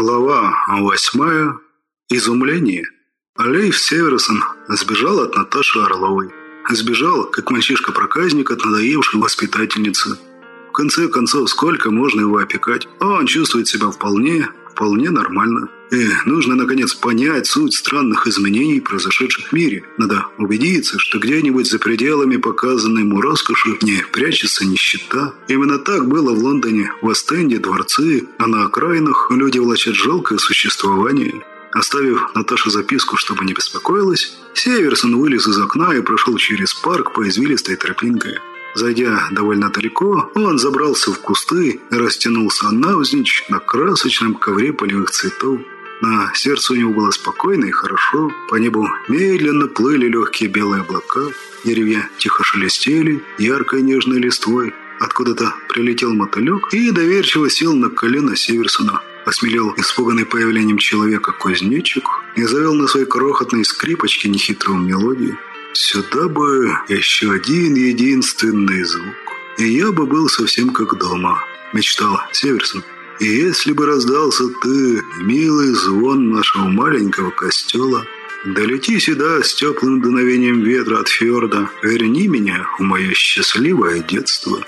Глава восьмая. Изумление. Алейф Северсон сбежал от Наташи Орловой. Сбежал, как мальчишка-проказник от надоевшей воспитательницы. В конце концов, сколько можно его опекать? Он чувствует себя вполне, вполне нормально. И нужно, наконец, понять суть странных изменений, произошедших в мире. Надо убедиться, что где-нибудь за пределами показанной ему роскоши не прячется нищета. Именно так было в Лондоне, в Остенде, дворцы, а на окраинах люди влачат жалкое существование. Оставив Наташе записку, чтобы не беспокоилась, Северсон вылез из окна и прошел через парк по извилистой тропинке. Зайдя довольно далеко, он забрался в кусты и растянулся навзничь на красочном ковре полевых цветов. На сердце у него было спокойно и хорошо. По небу медленно плыли легкие белые облака. Деревья тихо шелестели яркой нежной листвой. Откуда-то прилетел мотылек и доверчиво сел на колено Северсона. Осмелел испуганный появлением человека кузнечик и завел на своей крохотной скрипочке нехитрую мелодию. «Сюда бы еще один единственный звук, и я бы был совсем как дома», – мечтал Северсон. И если бы раздался ты, милый звон нашего маленького костела, долети сюда с теплым дуновением ветра от фьорда, верни меня в мое счастливое детство».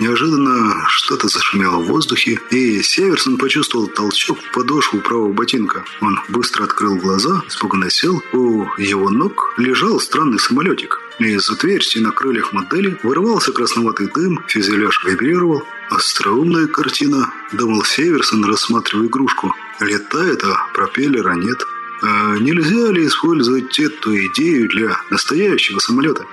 Неожиданно что-то зашумело в воздухе, и Северсон почувствовал толчок в подошву правого ботинка. Он быстро открыл глаза, испуганно сел. У его ног лежал странный самолетик. Из отверстий на крыльях модели вырывался красноватый дым, фюзеляж вибрировал. Остроумная картина, думал Северсон, рассматривая игрушку. Летает, а пропеллера нет. А нельзя ли использовать эту идею для настоящего самолета?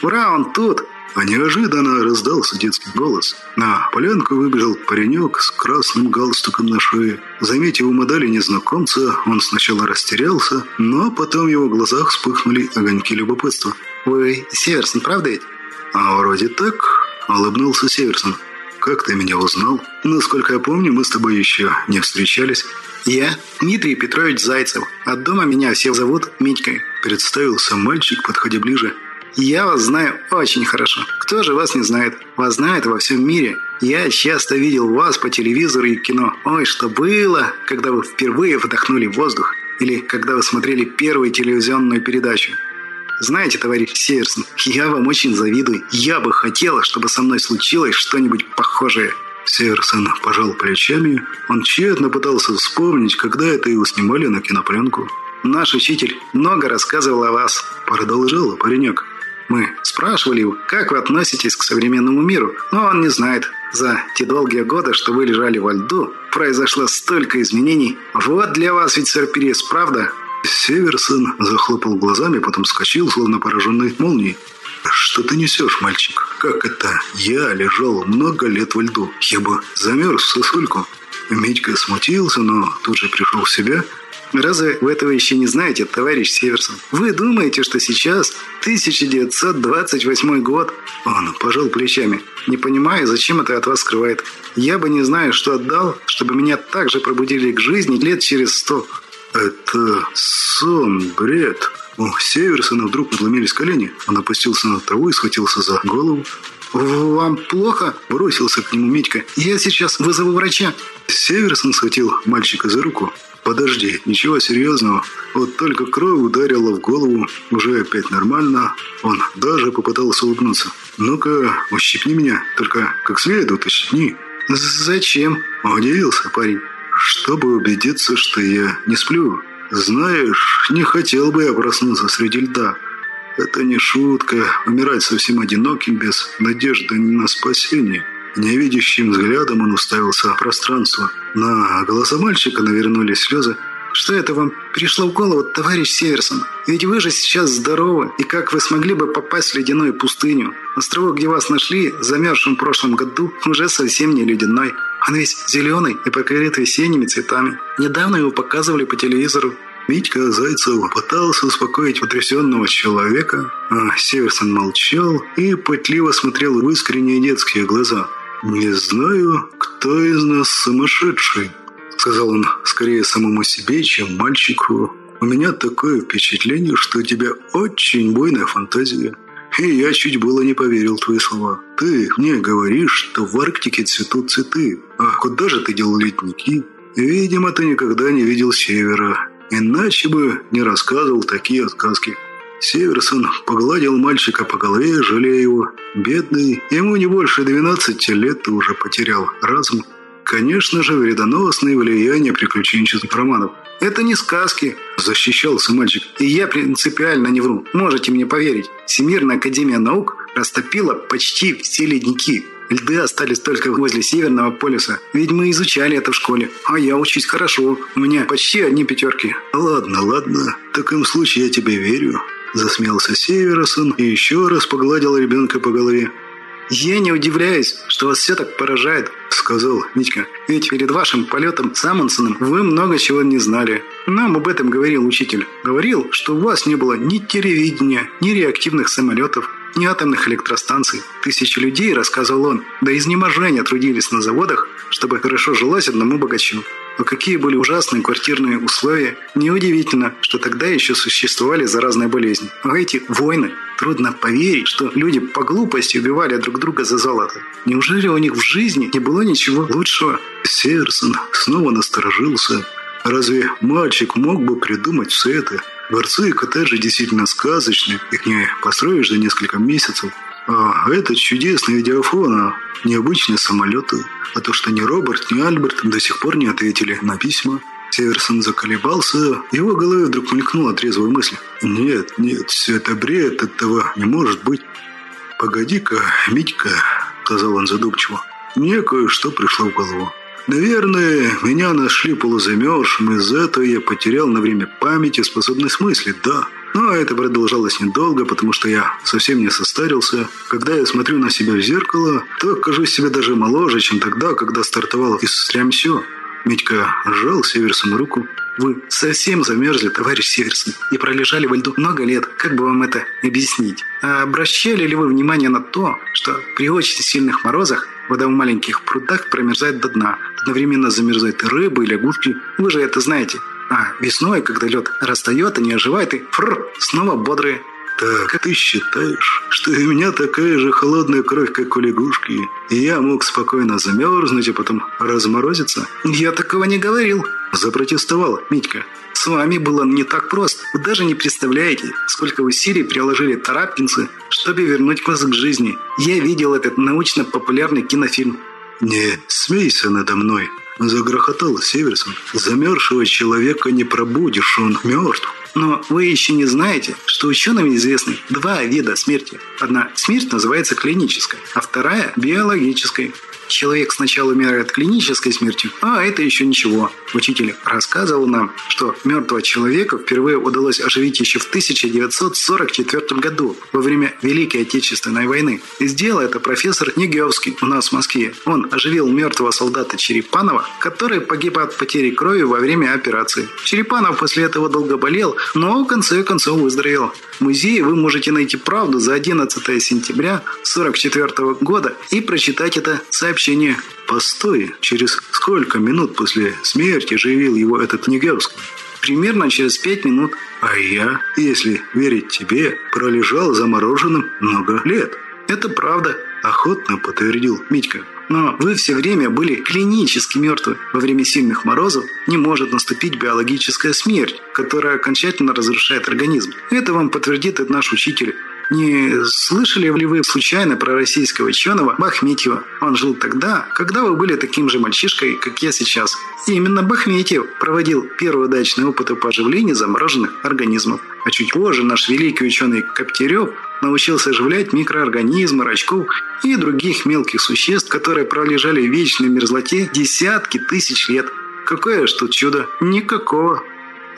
«Ура, он тут!» А неожиданно раздался детский голос. На полянку выбежал паренек с красным галстуком на шее. Заметив у модели незнакомца, он сначала растерялся, но потом в его глазах вспыхнули огоньки любопытства. «Вы Северсон, правда ведь?» «А вроде так», — улыбнулся Северсон. «Как ты меня узнал? Насколько я помню, мы с тобой еще не встречались». «Я Дмитрий Петрович Зайцев. От дома меня все зовут Митькой», — представился мальчик, подходя ближе. Я вас знаю очень хорошо. Кто же вас не знает? Вас знает во всем мире. Я часто видел вас по телевизору и кино. Ой, что было, когда вы впервые вдохнули воздух. Или когда вы смотрели первую телевизионную передачу. Знаете, товарищ Северсон, я вам очень завидую. Я бы хотела, чтобы со мной случилось что-нибудь похожее. Северсон пожал плечами. Он тщетно пытался вспомнить, когда это его снимали на кинопленку. «Наш учитель много рассказывал о вас», — продолжал паренек. Мы спрашивали его, как вы относитесь к современному миру, но он не знает. За те долгие годы, что вы лежали во льду, произошло столько изменений. Вот для вас ведь сюрприз, правда? Северсон захлопал глазами, потом вскочил, словно пораженный молнией. «Что ты несешь, мальчик? Как это? Я лежал много лет во льду. Я бы замерз в сосульку». Митька смутился, но тут же пришел в себя – Разве вы этого еще не знаете, товарищ Северсон? Вы думаете, что сейчас 1928 год? Он пожал плечами. Не понимаю, зачем это от вас скрывает. Я бы не знаю, что отдал, чтобы меня также пробудили к жизни лет через сто. Это сон, бред. У Северсона вдруг надломились колени. Он опустился на траву и схватился за голову. «Вам плохо?» – бросился к нему Митька. «Я сейчас вызову врача». Северсон схватил мальчика за руку. «Подожди, ничего серьезного. Вот только кровь ударила в голову. Уже опять нормально». Он даже попытался улыбнуться. «Ну-ка, ущипни меня. Только как следует ущипни». «Зачем?» – удивился парень. «Чтобы убедиться, что я не сплю. Знаешь, не хотел бы я проснуться среди льда». Это не шутка, умирать совсем одиноким, без надежды на спасение. Невидящим взглядом он уставился в пространство. На глаза мальчика навернулись слезы. «Что это вам пришло в голову, товарищ Северсон? Ведь вы же сейчас здоровы, и как вы смогли бы попасть в ледяную пустыню? Островок, где вас нашли, замерзшим в прошлом году, уже совсем не ледяной. Он весь зеленый и покрыт весенними цветами. Недавно его показывали по телевизору. Митька Зайцев пытался успокоить потрясенного человека, а Северсон молчал и пытливо смотрел в искренние детские глаза. «Не знаю, кто из нас сумасшедший», — сказал он скорее самому себе, чем мальчику. «У меня такое впечатление, что у тебя очень буйная фантазия. И я чуть было не поверил твои слова. Ты мне говоришь, что в Арктике цветут цветы. А куда же ты делал ледники? Видимо, ты никогда не видел севера, иначе бы не рассказывал такие сказки. Северсон погладил мальчика по голове, жалея его. Бедный, ему не больше 12 лет ты уже потерял разум. Конечно же, вредоносные влияния приключенческих романов. «Это не сказки», – защищался мальчик. «И я принципиально не вру. Можете мне поверить. Всемирная академия наук растопила почти все ледники. Льды остались только возле Северного полюса. Ведь мы изучали это в школе. А я учусь хорошо. У меня почти одни пятерки». «Ладно, ладно. В таком случае я тебе верю». Засмеялся Северсон и еще раз погладил ребенка по голове. «Я не удивляюсь, что вас все так поражает», — сказал Митька. «Ведь перед вашим полетом с Амундсеном вы много чего не знали. Нам об этом говорил учитель. Говорил, что у вас не было ни телевидения, ни реактивных самолетов, ни атомных электростанций. Тысячи людей, рассказывал он, до изнеможения трудились на заводах, чтобы хорошо жилось одному богачу. Но какие были ужасные квартирные условия. Неудивительно, что тогда еще существовали заразные болезни. А эти войны. Трудно поверить, что люди по глупости убивали друг друга за золото. Неужели у них в жизни не было ничего лучшего? Серсон снова насторожился. Разве мальчик мог бы придумать все это? Дворцы и коттеджи действительно сказочные, их не построишь за несколько месяцев. А этот чудесный видеофон, а необычные самолеты. А то, что ни Роберт, ни Альберт до сих пор не ответили на письма. Северсон заколебался, в его голове вдруг мелькнула трезвая мысль. «Нет, нет, все это бред, этого не может быть». «Погоди-ка, Митька», — сказал он задумчиво, — «мне кое-что пришло в голову. Наверное, меня нашли полузамерзшим, из-за этого я потерял на время памяти способность мыслить, да». Но это продолжалось недолго, потому что я совсем не состарился. Когда я смотрю на себя в зеркало, то кажусь себе даже моложе, чем тогда, когда стартовал из Стрямсё. Митька сжал Северсону руку. «Вы совсем замерзли, товарищ Северсон, и пролежали во льду много лет. Как бы вам это объяснить? А обращали ли вы внимание на то, что при очень сильных морозах вода в маленьких прудах промерзает до дна, одновременно замерзают и рыбы, и лягушки? Вы же это знаете. А весной, когда лед растает, они оживают и фрр, снова бодрые. Так, ты считаешь, что у меня такая же холодная кровь, как у лягушки, и я мог спокойно замерзнуть, а потом разморозиться? Я такого не говорил. Запротестовал Митька. С вами было не так просто. Вы даже не представляете, сколько усилий приложили тарапкинцы, чтобы вернуть вас к жизни. Я видел этот научно-популярный кинофильм. «Не смейся надо мной», Загрохотал Северсон. Замерзшего человека не пробудишь, он мертв. Но вы еще не знаете, что ученым известны два вида смерти. Одна смерть называется клинической, а вторая – биологической. Человек сначала умирает клинической смертью, а это еще ничего. Учитель рассказывал нам, что мертвого человека впервые удалось оживить еще в 1944 году, во время Великой Отечественной войны. И сделал это профессор Негевский у нас в Москве. Он оживил мертвого солдата Черепанова, который погиб от потери крови во время операции. Черепанов после этого долго болел, но в конце концов выздоровел. В музее вы можете найти правду за 11 сентября 1944 года и прочитать это сообщение сообщение «Постой, через сколько минут после смерти живил его этот Негевский?» «Примерно через пять минут. А я, если верить тебе, пролежал замороженным много лет». «Это правда», – охотно подтвердил Митька. Но вы все время были клинически мертвы. Во время сильных морозов не может наступить биологическая смерть, которая окончательно разрушает организм. Это вам подтвердит наш учитель не слышали ли вы случайно про российского ученого Бахметьева? Он жил тогда, когда вы были таким же мальчишкой, как я сейчас. И именно Бахметьев проводил первые удачные опыты по оживлению замороженных организмов. А чуть позже наш великий ученый Коптерев научился оживлять микроорганизмы, рачков и других мелких существ, которые пролежали в вечной мерзлоте десятки тысяч лет. Какое ж тут чудо? Никакого.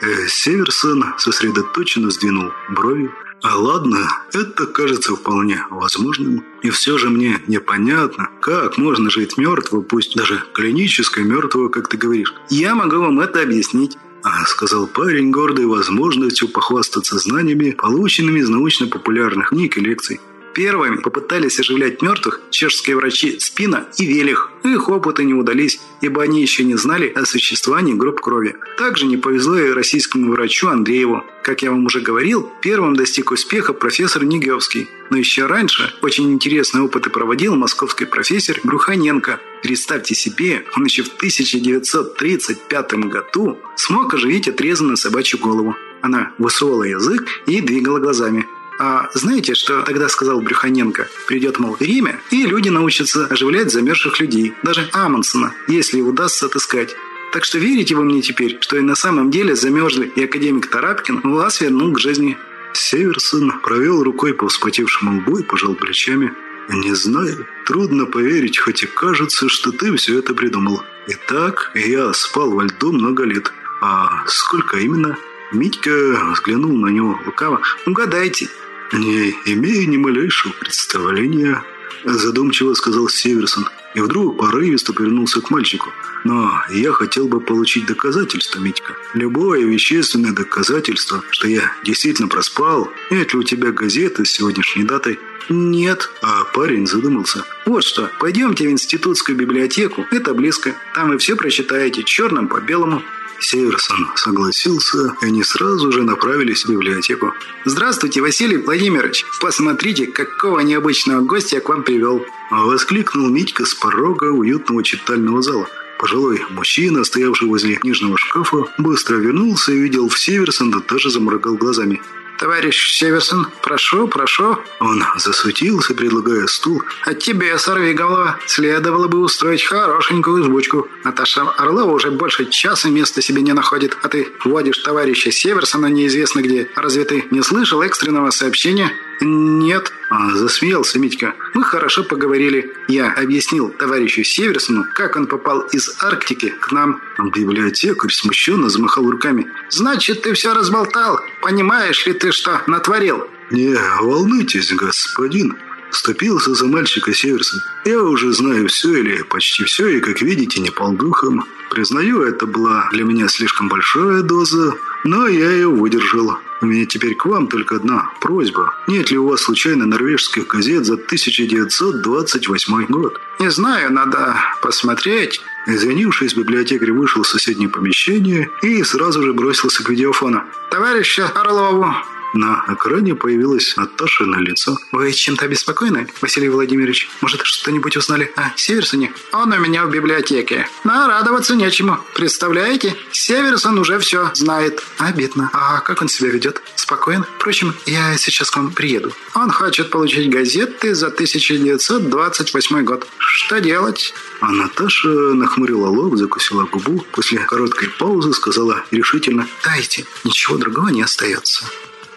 Э, Северсон сосредоточенно сдвинул брови. А ладно, это кажется вполне возможным. И все же мне непонятно, как можно жить мертво, пусть даже клинически мертвого, как ты говоришь. Я могу вам это объяснить. А, сказал парень, гордый возможностью похвастаться знаниями, полученными из научно-популярных книг и лекций. Первыми попытались оживлять мертвых чешские врачи Спина и Велих. Их опыты не удались, ибо они еще не знали о существовании групп крови. Также не повезло и российскому врачу Андрееву. Как я вам уже говорил, первым достиг успеха профессор Нигевский. Но еще раньше очень интересные опыты проводил московский профессор Бруханенко. Представьте себе, он еще в 1935 году смог оживить отрезанную собачью голову. Она высовывала язык и двигала глазами. А знаете, что тогда сказал Брюханенко? Придет, мол, время, и люди научатся оживлять замерзших людей. Даже Амундсена, если удастся отыскать. Так что верите вы мне теперь, что и на самом деле замерзли, и академик Тарапкин вас вернул к жизни?» Северсон провел рукой по вспотевшему лбу и пожал плечами. «Не знаю. Трудно поверить, хоть и кажется, что ты все это придумал. Итак, я спал во льду много лет. А сколько именно?» Митька взглянул на него лукаво. «Угадайте». «Не имею ни малейшего представления», задумчиво сказал Северсон. И вдруг порывисто повернулся к мальчику. «Но я хотел бы получить доказательство, Митька. Любое вещественное доказательство, что я действительно проспал. Нет ли у тебя газеты с сегодняшней датой?» «Нет». А парень задумался. «Вот что, пойдемте в институтскую библиотеку. Это близко. Там вы все прочитаете черным по белому». Северсон согласился, и они сразу же направились в библиотеку. «Здравствуйте, Василий Владимирович! Посмотрите, какого необычного гостя я к вам привел!» Воскликнул Митька с порога уютного читального зала. Пожилой мужчина, стоявший возле книжного шкафа, быстро вернулся и увидел в Северсона, даже заморгал глазами. «Товарищ Северсон, прошу, прошу». Он засуетился, предлагая стул. «А тебе, сорви голова, следовало бы устроить хорошенькую избучку. Наташа Орлова уже больше часа места себе не находит, а ты водишь товарища Северсона неизвестно где. Разве ты не слышал экстренного сообщения?» «Нет», а, – засмеялся Митька. «Мы хорошо поговорили. Я объяснил товарищу Северсону, как он попал из Арктики к нам». Библиотекарь смущенно замахал руками. «Значит, ты все разболтал. Понимаешь ли ты, что натворил?» «Не волнуйтесь, господин», – вступился за мальчика Северсон. «Я уже знаю все или почти все, и, как видите, не полдухом. Признаю, это была для меня слишком большая доза, но я ее выдержал. У меня теперь к вам только одна просьба. Нет ли у вас случайно норвежских газет за 1928 год? Не знаю, надо посмотреть. Извинившись, библиотекарь вышел в соседнее помещение и сразу же бросился к видеофону. «Товарища Орлову, на экране появилась Наташа на лицо. «Вы чем-то обеспокоены, Василий Владимирович? Может, что-нибудь узнали о Северсоне?» «Он у меня в библиотеке. Но радоваться нечему. Представляете? Северсон уже все знает». «Обидно. А как он себя ведет? Спокоен? Впрочем, я сейчас к вам приеду. Он хочет получить газеты за 1928 год. Что делать?» А Наташа нахмурила лоб, закусила губу. После короткой паузы сказала решительно «Дайте, ничего другого не остается».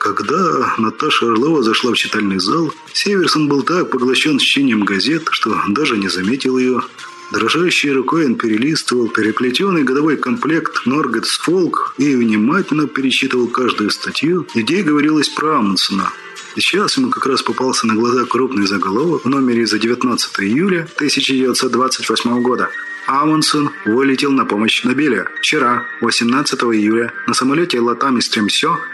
Когда Наташа Орлова зашла в читальный зал, Северсон был так поглощен чтением газет, что даже не заметил ее. Дрожащей рукой он перелистывал переплетенный годовой комплект «Норгетс Фолк» и внимательно перечитывал каждую статью, где говорилось про Амундсена. Сейчас ему как раз попался на глаза крупный заголовок в номере за 19 июля 1928 года – Амундсен вылетел на помощь Нобеля. Вчера, 18 июля, на самолете Латам из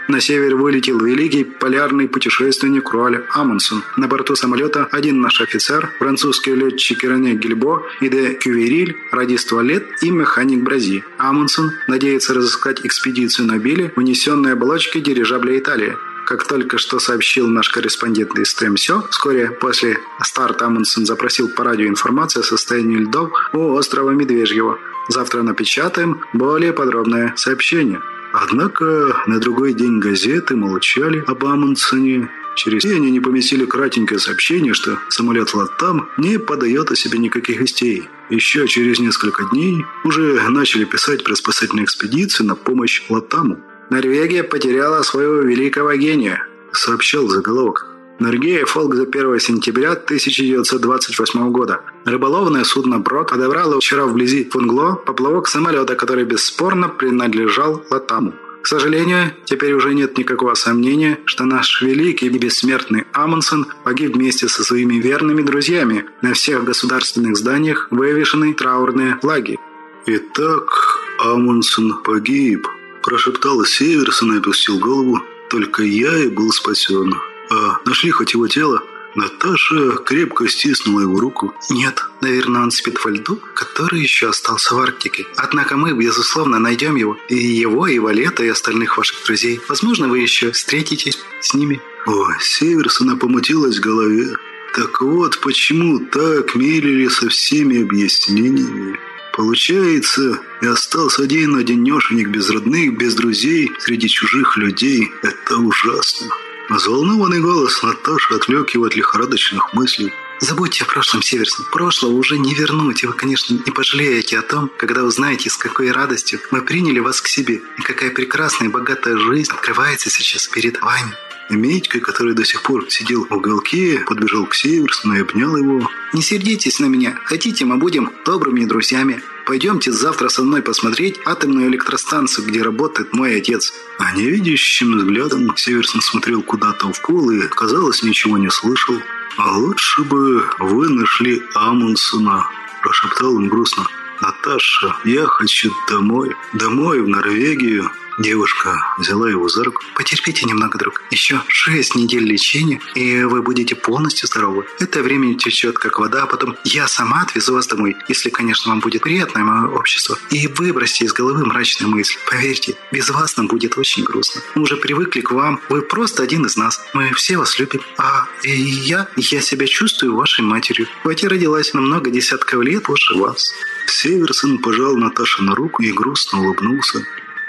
на север вылетел великий полярный путешественник Руаль Амундсен. На борту самолета один наш офицер, французский летчик Рене Гильбо и де Кювериль, радист Валет и механик Брази. Амундсен надеется разыскать экспедицию Нобеля, унесенной оболочкой дирижабля Италии. Как только что сообщил наш корреспондент из ТМСО, вскоре после старта Амундсен запросил по радио информацию о состоянии льдов у острова Медвежьего. Завтра напечатаем более подробное сообщение. Однако на другой день газеты молчали об Амундсене. Через день они поместили кратенькое сообщение, что самолет «Латам» не подает о себе никаких вестей. Еще через несколько дней уже начали писать про спасательные экспедиции на помощь «Латаму». Норвегия потеряла своего великого гения», — сообщил заголовок. Норгея Фолк за 1 сентября 1928 года. Рыболовное судно «Брод» подобрало вчера вблизи Фунгло поплавок самолета, который бесспорно принадлежал Латаму. К сожалению, теперь уже нет никакого сомнения, что наш великий и бессмертный Амундсен погиб вместе со своими верными друзьями. На всех государственных зданиях вывешены траурные флаги. Итак, Амундсен погиб, Прошептал Северсон и опустил голову. Только я и был спасен. А нашли хоть его тело? Наташа крепко стиснула его руку. «Нет, наверное, он спит во льду, который еще остался в Арктике. Однако мы, безусловно, найдем его. И его, и Валета, и остальных ваших друзей. Возможно, вы еще встретитесь с ними». Ой, Северсона помутилась в голове. Так вот, почему так мерили со всеми объяснениями. Получается, и остался один одинешенек без родных, без друзей, среди чужих людей. Это ужасно. Взволнованный голос Наташи отвлек его от лихорадочных мыслей. Забудьте о прошлом, Северсон. Прошлого уже не вернуть, и вы, конечно, не пожалеете о том, когда узнаете, с какой радостью мы приняли вас к себе, и какая прекрасная и богатая жизнь открывается сейчас перед вами. Митька, который до сих пор сидел в уголке, подбежал к Северсону и обнял его. «Не сердитесь на меня. Хотите, мы будем добрыми друзьями. Пойдемте завтра со мной посмотреть атомную электростанцию, где работает мой отец». А невидящим взглядом Северсон смотрел куда-то в пол и, казалось, ничего не слышал. «А лучше бы вы нашли Амундсена», – прошептал он грустно. «Наташа, я хочу домой. Домой, в Норвегию. Девушка взяла его за руку. «Потерпите немного, друг. Еще шесть недель лечения, и вы будете полностью здоровы. Это время течет, как вода, а потом я сама отвезу вас домой, если, конечно, вам будет приятное мое общество. И выбросьте из головы мрачные мысли. Поверьте, без вас нам будет очень грустно. Мы уже привыкли к вам. Вы просто один из нас. Мы все вас любим. А я, я себя чувствую вашей матерью. Хоть и родилась на много десятков лет позже вас». Северсон пожал Наташе на руку и грустно улыбнулся.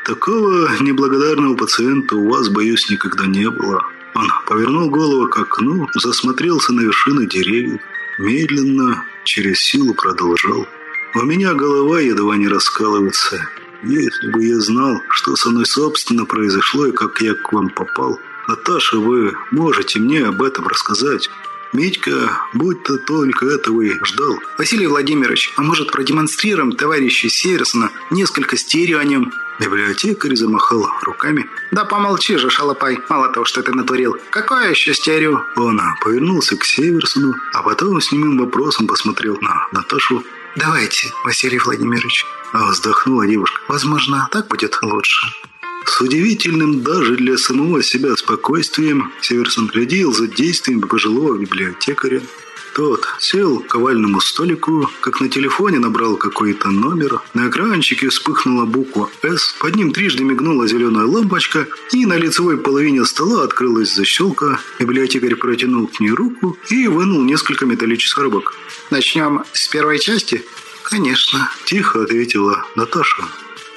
Такого неблагодарного пациента у вас, боюсь, никогда не было. Он повернул голову к окну, засмотрелся на вершины деревьев. Медленно, через силу продолжал. У меня голова едва не раскалывается. Если бы я знал, что со мной собственно произошло и как я к вам попал. Наташа, вы можете мне об этом рассказать? Митька, будто только этого и ждал. Василий Владимирович, а может продемонстрируем товарищу Северсона несколько стерео о нем? Библиотекарь замахал руками. «Да помолчи же, шалопай, мало того, что ты натворил. Какое еще стерео?» Он повернулся к Северсону, а потом с немым вопросом посмотрел на Наташу. «Давайте, Василий Владимирович». А вздохнула девушка. «Возможно, так будет лучше». С удивительным даже для самого себя спокойствием Северсон глядел за действиями пожилого библиотекаря. Тот сел к овальному столику, как на телефоне набрал какой-то номер. На экранчике вспыхнула буква «С», под ним трижды мигнула зеленая лампочка, и на лицевой половине стола открылась защелка. Библиотекарь протянул к ней руку и вынул несколько металлических коробок. «Начнем с первой части?» «Конечно», – тихо ответила Наташа.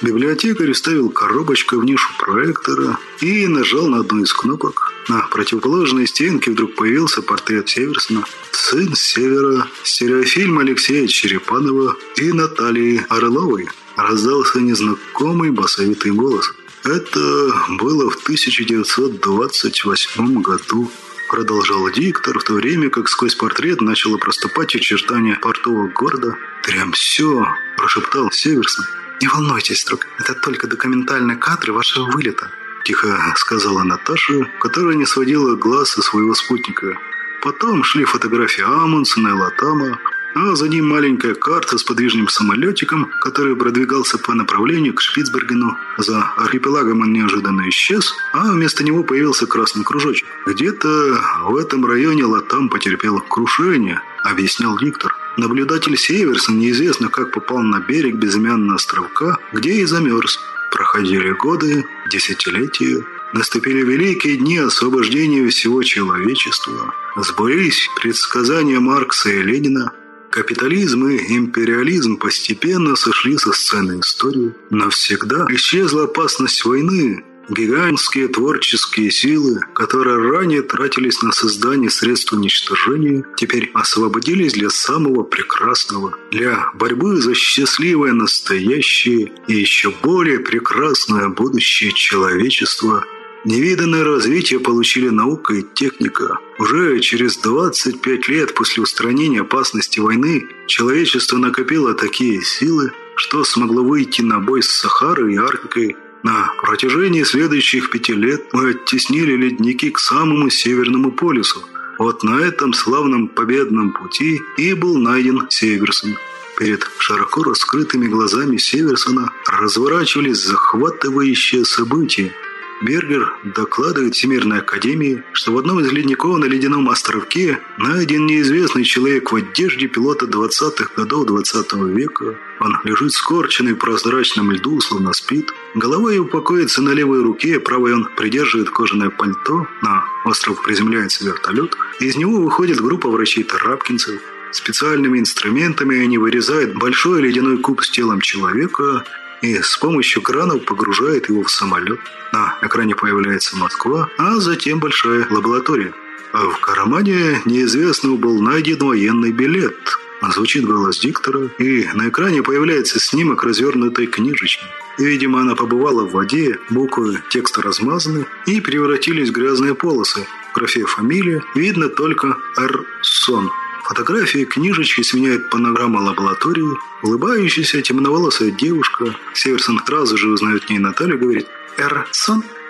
Библиотекарь вставил коробочку в нишу проектора и нажал на одну из кнопок. На противоположной стенке вдруг появился портрет Северсона. Сын Севера, стереофильм Алексея Черепанова и Натальи Орловой. Раздался незнакомый басовитый голос. Это было в 1928 году продолжал диктор, в то время как сквозь портрет начало проступать очертания портового города. «Прям все!» – прошептал Северсон. «Не волнуйтесь, друг, это только документальные кадры вашего вылета», тихо сказала Наташа, которая не сводила глаз со своего спутника. Потом шли фотографии Амундсена и Латама, а за ним маленькая карта с подвижным самолетиком, который продвигался по направлению к Шпицбергену. За архипелагом он неожиданно исчез, а вместо него появился красный кружочек. «Где-то в этом районе Латам потерпел крушение», — объяснял Виктор. Наблюдатель Северсон неизвестно как попал на берег безымянного островка, где и замерз. Проходили годы, десятилетия. Наступили великие дни освобождения всего человечества. Сбылись предсказания Маркса и Ленина. Капитализм и империализм постепенно сошли со сцены истории. Навсегда исчезла опасность войны, Гигантские творческие силы, которые ранее тратились на создание средств уничтожения, теперь освободились для самого прекрасного, для борьбы за счастливое настоящее и еще более прекрасное будущее человечества. Невиданное развитие получили наука и техника. Уже через 25 лет после устранения опасности войны человечество накопило такие силы, что смогло выйти на бой с Сахарой и Арктикой на протяжении следующих пяти лет мы оттеснили ледники к самому Северному полюсу. Вот на этом славном победном пути и был найден Северсон. Перед широко раскрытыми глазами Северсона разворачивались захватывающие события. Бергер докладывает Всемирной Академии, что в одном из ледников на ледяном островке найден неизвестный человек в одежде пилота 20-х годов 20 -го века. Он лежит скорченный в прозрачном льду, словно спит. Голова его покоится на левой руке, правой он придерживает кожаное пальто. На остров приземляется вертолет. Из него выходит группа врачей-тарапкинцев. Специальными инструментами они вырезают большой ледяной куб с телом человека и с помощью кранов погружают его в самолет. На экране появляется Москва, а затем большая лаборатория. А в кармане неизвестного был найден военный билет. Звучит голос диктора, и на экране появляется снимок развернутой книжечки. Видимо, она побывала в воде, буквы текста размазаны и превратились в грязные полосы. В графе «Фамилия» видно только «Р.Сон». Фотографии книжечки сменяет панорама лаборатории. Улыбающаяся темноволосая девушка. Северсон сразу же узнает в ней Наталью, говорит «Р.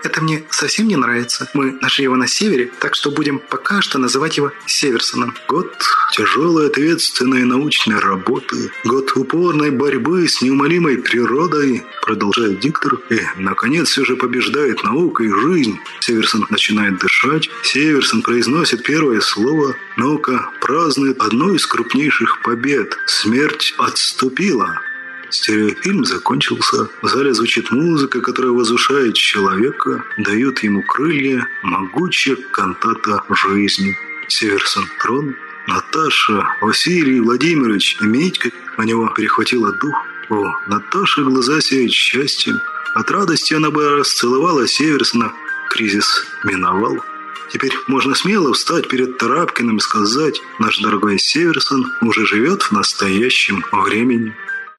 Сон?» Это мне совсем не нравится. Мы нашли его на севере, так что будем пока что называть его Северсоном. Год тяжелой ответственной научной работы, год упорной борьбы с неумолимой природой, продолжает диктор, и, наконец, все же побеждает наука и жизнь. Северсон начинает дышать, Северсон произносит первое слово, наука празднует одну из крупнейших побед. Смерть отступила. Стереофильм закончился. В зале звучит музыка, которая возвышает человека, дает ему крылья, могучая кантата жизни. Северсон трон, Наташа, Василий Владимирович и Митька. У него перехватило дух. О, Наташа глаза сияют счастьем. От радости она бы расцеловала Северсона. Кризис миновал. Теперь можно смело встать перед Тарапкиным и сказать, наш дорогой Северсон уже живет в настоящем времени.